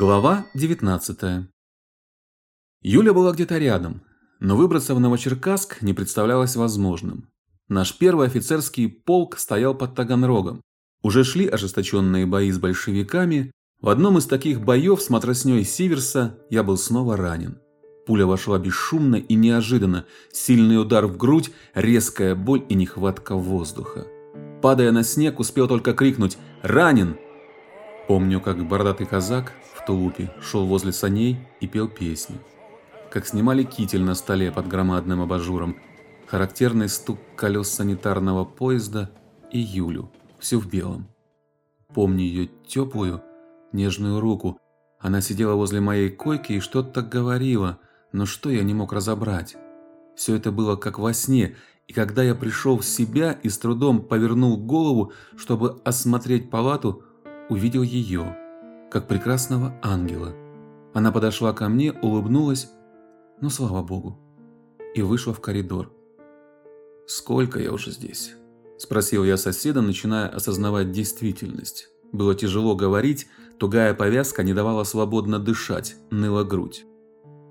Глава 19. Юля была где-то рядом, но выбраться в Новочеркасск не представлялось возможным. Наш первый офицерский полк стоял под Таганрогом. Уже шли ожесточенные бои с большевиками. В одном из таких боев с матроснёй Сиверса я был снова ранен. Пуля вошла бесшумно и неожиданно. Сильный удар в грудь, резкая боль и нехватка воздуха. Падая на снег, успел только крикнуть «Ранен!». Помню, как бородатый казак тулупе шел возле саней и пел песни. Как снимали китель на столе под громадным абажуром, характерный стук колес санитарного поезда и Юлю, всю в белом. Помню ее теплую, нежную руку. Она сидела возле моей койки и что-то говорила, но что я не мог разобрать. Все это было как во сне, и когда я пришел в себя и с трудом повернул голову, чтобы осмотреть палату, увидел ее как прекрасного ангела. Она подошла ко мне, улыбнулась, ну слава богу, и вышла в коридор. «Сколько я уже здесь?» – спросил я соседа, начиная осознавать действительность. Было тяжело говорить, тугая повязка не давала свободно дышать, ныла грудь.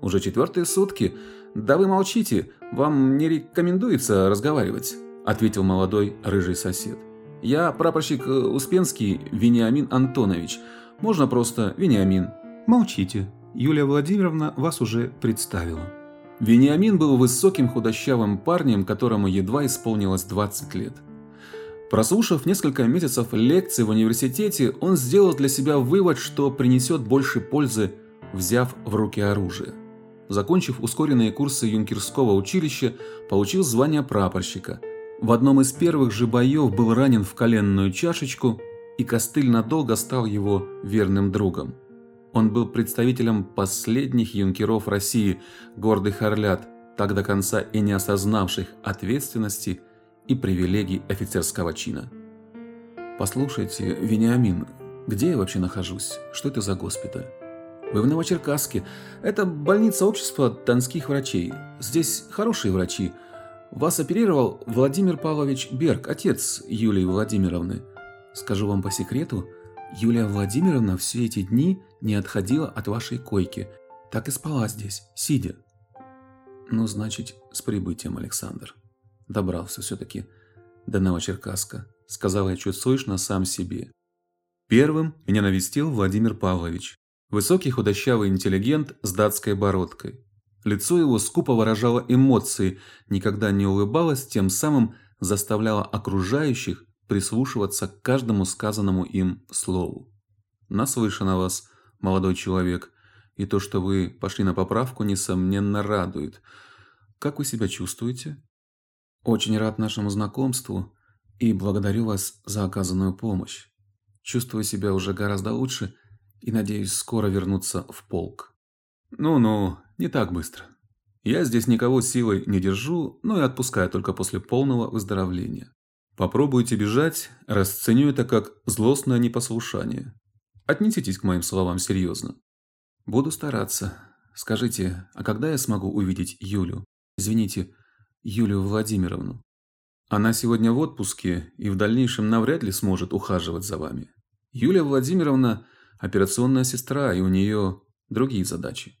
«Уже четвертые сутки? Да вы молчите, вам не рекомендуется разговаривать», – ответил молодой рыжий сосед. «Я прапорщик Успенский Вениамин Антонович. Можно просто Вениамин. Молчите. Юлия Владимировна вас уже представила. Вениамин был высоким худощавым парнем, которому едва исполнилось 20 лет. Прослушав несколько месяцев лекций в университете, он сделал для себя вывод, что принесет больше пользы, взяв в руки оружие. Закончив ускоренные курсы юнкерского училища, получил звание прапорщика. В одном из первых же боев был ранен в коленную чашечку и Костыль надолго стал его верным другом. Он был представителем последних юнкеров России, гордых орлят, так до конца и не осознавших ответственности и привилегий офицерского чина. «Послушайте, Вениамин, где я вообще нахожусь? Что это за госпиталь?» «Вы в Новочеркасске. Это больница общества донских врачей. Здесь хорошие врачи. Вас оперировал Владимир Павлович Берг, отец Юлии Владимировны. Скажу вам по секрету, Юлия Владимировна все эти дни не отходила от вашей койки, так и спала здесь, сидя. Ну, значит, с прибытием, Александр. Добрался все-таки до Новочеркасска, сказал я чуть слышно сам себе. Первым меня навестил Владимир Павлович, высокий худощавый интеллигент с датской бородкой. Лицо его скупо выражало эмоции, никогда не улыбалось, тем самым заставляло окружающих прислушиваться к каждому сказанному им слову. Наслышан о вас, молодой человек, и то, что вы пошли на поправку, несомненно радует. Как вы себя чувствуете? Очень рад нашему знакомству и благодарю вас за оказанную помощь. Чувствую себя уже гораздо лучше и надеюсь скоро вернуться в полк. Ну-ну, не так быстро. Я здесь никого силой не держу, но и отпускаю только после полного выздоровления. Попробуйте бежать, расценю это как злостное непослушание. Отнеситесь к моим словам серьезно. Буду стараться. Скажите, а когда я смогу увидеть Юлю? Извините, Юлию Владимировну. Она сегодня в отпуске и в дальнейшем навряд ли сможет ухаживать за вами. Юлия Владимировна операционная сестра, и у нее другие задачи.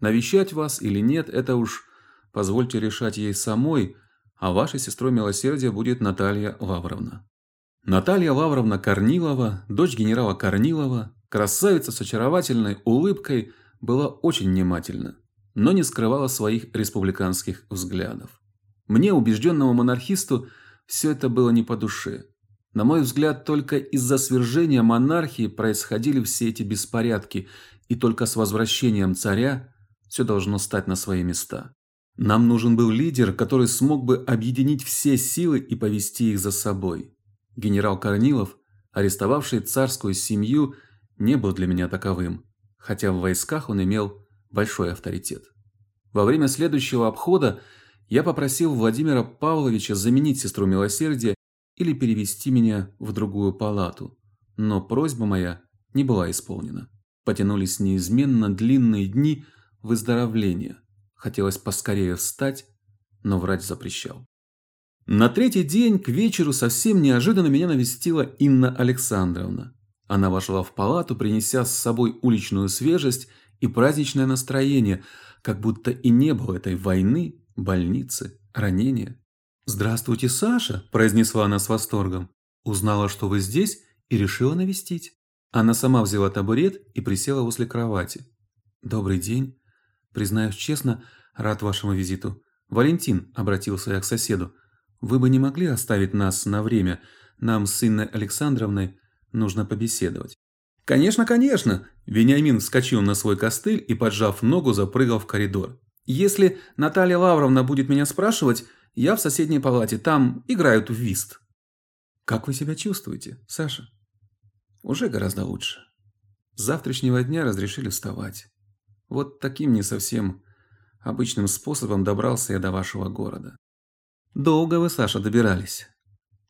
Навещать вас или нет это уж позвольте решать ей самой, а вашей сестрой милосердия будет Наталья Лавровна. Наталья Лавровна Корнилова, дочь генерала Корнилова, красавица с очаровательной улыбкой, была очень внимательна, но не скрывала своих республиканских взглядов. Мне, убежденному монархисту, все это было не по душе. На мой взгляд, только из-за свержения монархии происходили все эти беспорядки, и только с возвращением царя все должно стать на свои места. Нам нужен был лидер, который смог бы объединить все силы и повести их за собой. Генерал Корнилов, арестовавший царскую семью, не был для меня таковым, хотя в войсках он имел большой авторитет. Во время следующего обхода я попросил Владимира Павловича заменить сестру милосердия или перевести меня в другую палату, но просьба моя не была исполнена. Потянулись неизменно длинные дни выздоровления. Хотелось поскорее встать, но врач запрещал. На третий день к вечеру совсем неожиданно меня навестила Инна Александровна. Она вошла в палату, принеся с собой уличную свежесть и праздничное настроение, как будто и не было этой войны, больницы, ранения. "Здравствуйте, Саша", произнесла она с восторгом. "Узнала, что вы здесь и решила навестить". Она сама взяла табурет и присела возле кровати. "Добрый день. Признаюсь честно, рад вашему визиту. Валентин обратился я к соседу. Вы бы не могли оставить нас на время? Нам с Инной Александровной нужно побеседовать. Конечно, конечно. Вениамин вскочил на свой костыль и, поджав ногу, запрыгал в коридор. Если Наталья Лавровна будет меня спрашивать, я в соседней палате, там играют в вист. Как вы себя чувствуете, Саша? Уже гораздо лучше. С завтрашнего дня разрешили вставать. Вот таким не совсем обычным способом добрался я до вашего города. Долго вы, Саша, добирались.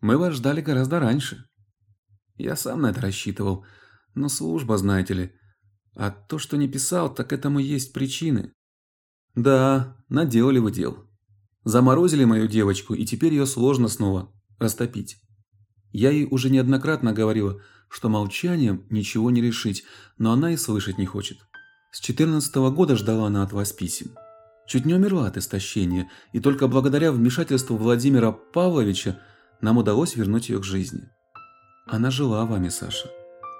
Мы вас ждали гораздо раньше. Я сам на это рассчитывал, но служба, знаете ли. А то, что не писал, так этому есть причины. Да, наделали вы дел. Заморозили мою девочку, и теперь ее сложно снова растопить. Я ей уже неоднократно говорила, что молчанием ничего не решить, но она и слышать не хочет. С четырнадцатого года ждала она от вас писем. Чуть не умерла от истощения, и только благодаря вмешательству Владимира Павловича нам удалось вернуть ее к жизни. Она жила вами, Саша.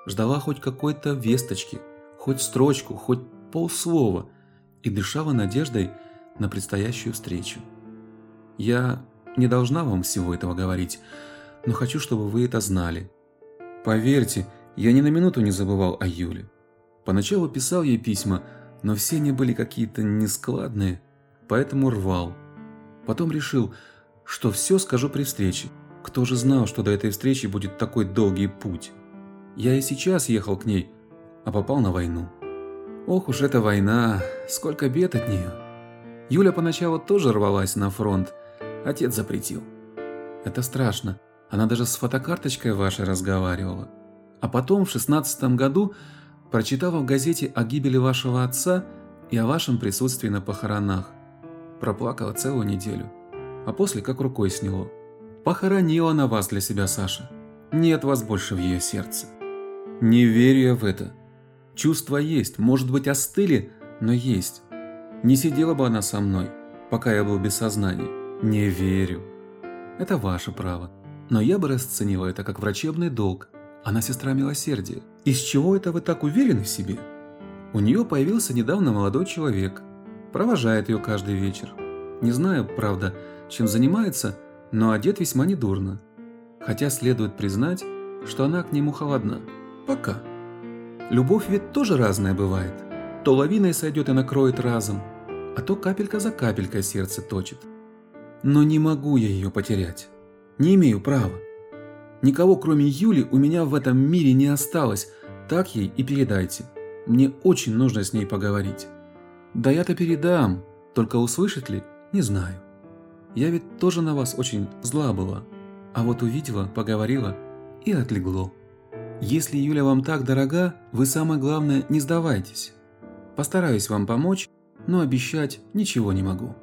Ждала хоть какой-то весточки, хоть строчку, хоть полслова и дышала надеждой на предстоящую встречу. Я не должна вам всего этого говорить, но хочу, чтобы вы это знали. Поверьте, я ни на минуту не забывал о Юле. Поначалу писал ей письма, но все они были какие-то нескладные, поэтому рвал. Потом решил, что все скажу при встрече. Кто же знал, что до этой встречи будет такой долгий путь? Я и сейчас ехал к ней, а попал на войну. Ох уж эта война, сколько бед от нее. Юля поначалу тоже рвалась на фронт, отец запретил. Это страшно, она даже с фотокарточкой вашей разговаривала. А потом в шестнадцатом году прочитала в газете о гибели вашего отца и о вашем присутствии на похоронах. Проплакала целую неделю, а после как рукой сняло. Похоронила она вас для себя, Саша. Нет вас больше в ее сердце. Не верю я в это. Чувства есть, может быть, остыли, но есть. Не сидела бы она со мной, пока я был без сознания. Не верю. Это ваше право. Но я бы расценила это как врачебный долг. Она сестра милосердия. Из чего это вы так уверены в себе? У нее появился недавно молодой человек. Провожает ее каждый вечер. Не знаю, правда, чем занимается, но одет весьма недурно. Хотя следует признать, что она к нему холодна. Пока. Любовь ведь тоже разная бывает. То лавиной сойдет и накроет разом, а то капелька за капелькой сердце точит. Но не могу я ее потерять. Не имею права. Никого, кроме Юли, у меня в этом мире не осталось. Так ей и передайте. Мне очень нужно с ней поговорить. Да я-то передам, только услышит ли, не знаю. Я ведь тоже на вас очень зла была. А вот увидела, поговорила и отлегло. Если Юля вам так дорога, вы самое главное не сдавайтесь. Постараюсь вам помочь, но обещать ничего не могу.